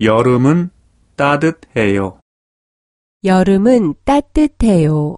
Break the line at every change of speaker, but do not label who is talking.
여름은 따뜻해요.
여름은 따뜻해요.